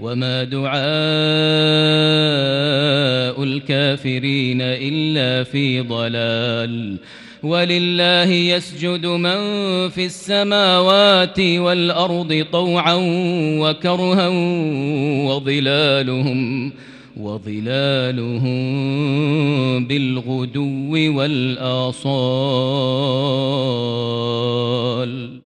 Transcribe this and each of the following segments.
وما دعاء الكافرين إلا في ضلال ولله يسجد من في السماوات والأرض طوعا وكرها وظلالهم وظلالهم بالغدو والآصال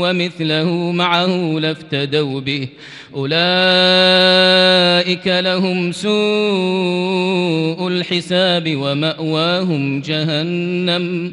ومثله معه لافتدوا به. أولئك لهم سوء الحساب ومأواهم جهنم.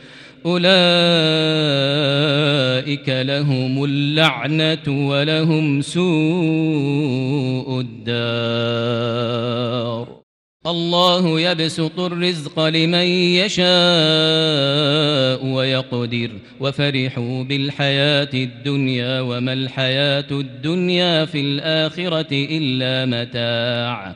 أولئك لهم اللعنة ولهم سوء الدار. الله يبسط الرزق لمن يشاء ويقدر. وفرحوا بالحياة الدنيا وما الحياة الدنيا في الآخرة إلا متاع.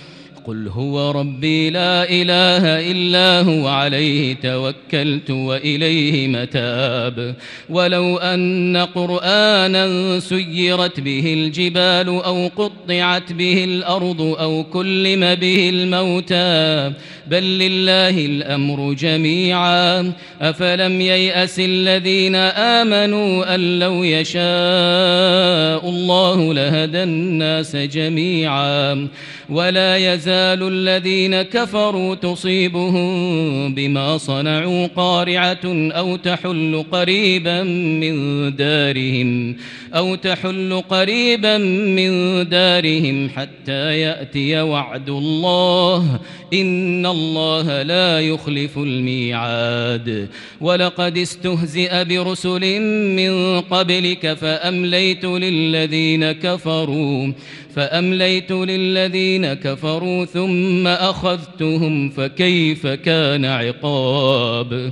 قل هو ربي لا إله إلا هو عليه توكلت وإليه متاب. ولو أن قرآنا سيرت به الجبال أو قطعت به الأرض أو كلم به الموتى. بل لله الأمر جميعا. أفلم ييأس الذين آمنوا أن لو يشاء الله لهدى الناس جميعا. ولا يزال الذين كفروا تصيبهم بما صنعوا قارعة أو تحل قريبا من دارهم أو تحل قريبا من دارهم حتى يأتي وعد الله إن الله لا يخلف الميعاد. ولقد استهزئ برسل من قبلك فأمليت للذين كفروا فأمليت للذين كفروا ثم أخذتهم فكيف كان عقاب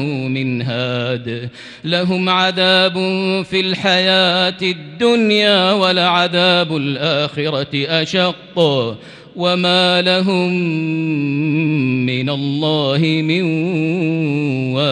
من هاد. لهم عذاب في الحياة الدنيا ولعذاب الآخرة أشق. وما لهم من الله من واق.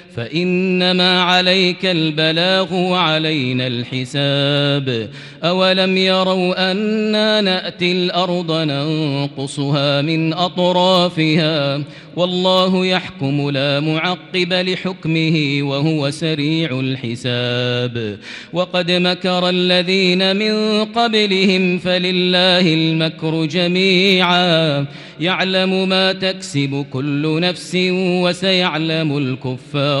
فإنما عليك البلاغ وعلينا الحساب. أولم يروا أنا نأتي الأرض ننقصها من أطرافها؟ والله يحكم لا معقب لحكمه وهو سريع الحساب. وقد مكر الذين من قبلهم فلله المكر جميعا. يعلم ما تكسب كل نفس وسيعلم الكفار.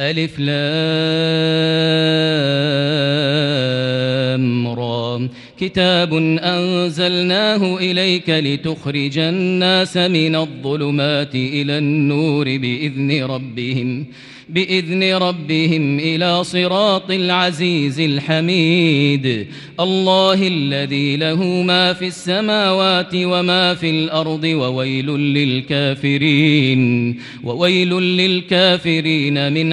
ألف لام را كتاب أنزلناه إليك لتخرج الناس من الظلمات إلى النور بإذن ربهم بإذن ربهم إلى صراط العزيز الحميد. الله الذي له ما في السماوات وما في الأرض وويل للكافرين وويل للكافرين من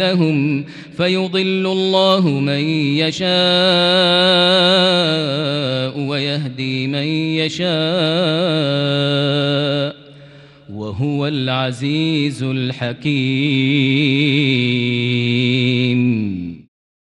لهم فيضل الله من يشاء ويهدي من يشاء وهو العزيز الحكيم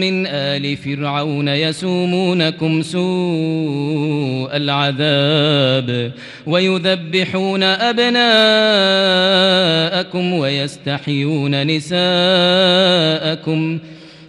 من آل فرعون يسومونكم سوء العذاب ويذبحون أبناءكم ويستحيون نساءكم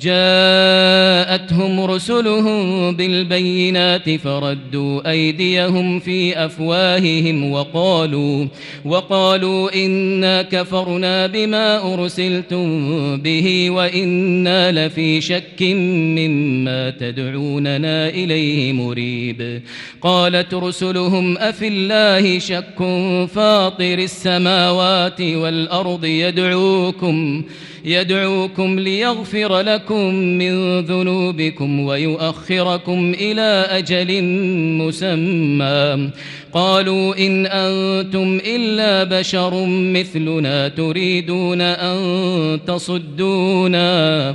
جاءتهم رسلهم بالبينات فردوا أيديهم في أفواههم وقالوا وقالوا إنا كفرنا بما أرسلتم به وإنا لفي شك مما تدعوننا إليه مريب. قالت رسلهم أفي الله شك فاطر السماوات والأرض يدعوكم يدعوكم ليغفر لكم من ذنوبكم ويؤخركم إلى أجل مسمى. قالوا إن أنتم إلا بشر مثلنا تريدون أن تصدونا.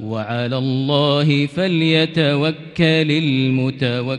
وعلى الله فليتوكل المتوكلون.